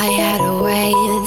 I had a way